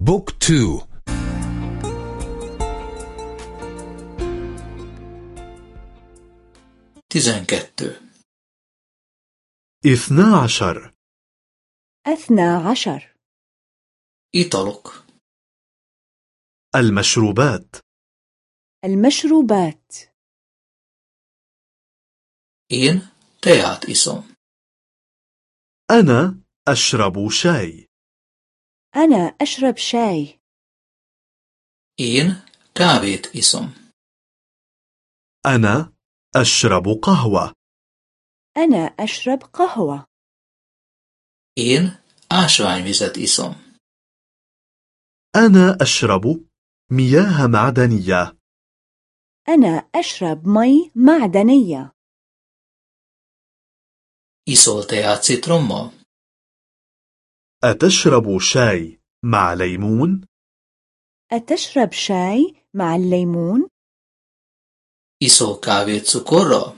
بوك تو tizenkettő. اثنا عشر أثنى عشر italok. المشروبات المشروبات én teát iszom. أنا أشرب شاي أنا أشرب شاي. én kávét iszom أنا أشرب قهوة. أنا أشرب قهوة. én ásványvizet iszom أنا أشرب مياه معدنية. أنا أشرب مي معدنية. teát citrommal أتشرب شاي مع ليمون؟ أتشرب شاي مع الليمون؟ iszol kávét cukorral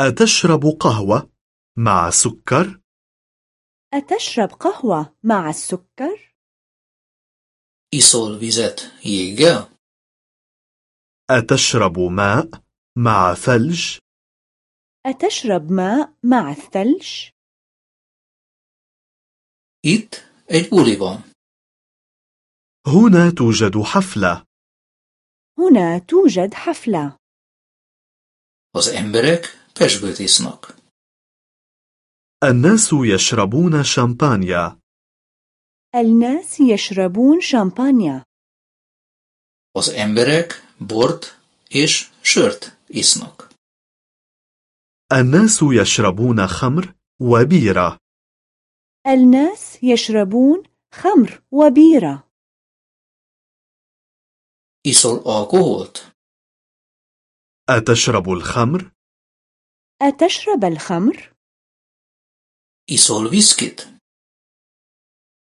أتشرب قهوة مع سكر؟ أتشرب قهوة مع السكر؟ iszol vizet jéggel أتشرب ماء مع ثلج؟ أتشرب ماء مع الثلج؟ Itt egy buli van. هنا توجد حفلة. هنا توجد حفلة. Az emberek pesgőt isznak. الناس يشربون شامبانيا. الناس يشربون شامبانيا. Az emberek bort és sört isznak. الناس يشربون خمر وبيرة. الناس يشربون خمر وبيرة iszol alkoholt أتشرب الخمر؟ أتشرب الخمر؟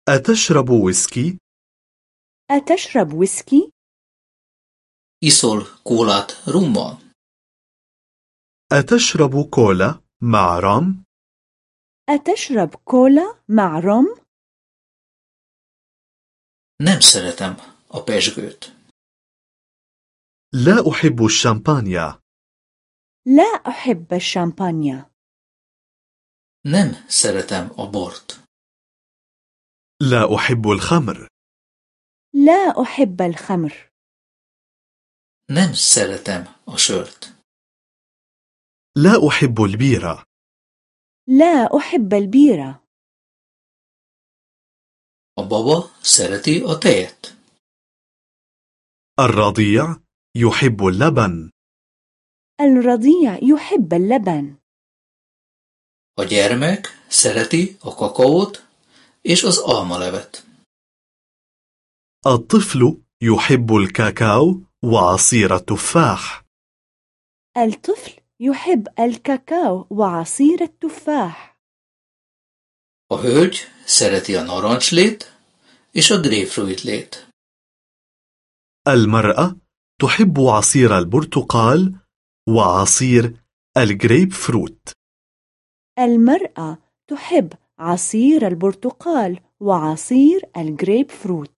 أتشرب ويسكي؟ أتشرب ويسكي؟ أتشرب كولا مع رام؟ أتشرب كولا مع روم؟ nem szeretem a pesgőt لا أحب الشامبانيا. لا أحب الشامبانيا. Nem szeretem a bort. لا أحب الخمر. لا أحب الخمر. Nem szeretem a sört. لا أحب البيرة. لا أحب البيرة. szereti a tejet الرضيع يحب اللبن. الرضيع يحب اللبن. a gyermek szereti a kakaót és az almalevet الطفل يحب الكاكاو وعصير التفاح. الطفل يحب الكاكاو وعصير التفاح. a hölgy szereti a narancslét és a grapefruitlét المرأة تحب عصير البرتقال وعصير الجريب فروت. المرأة تحب عصير البرتقال وعصير الجريب فروت.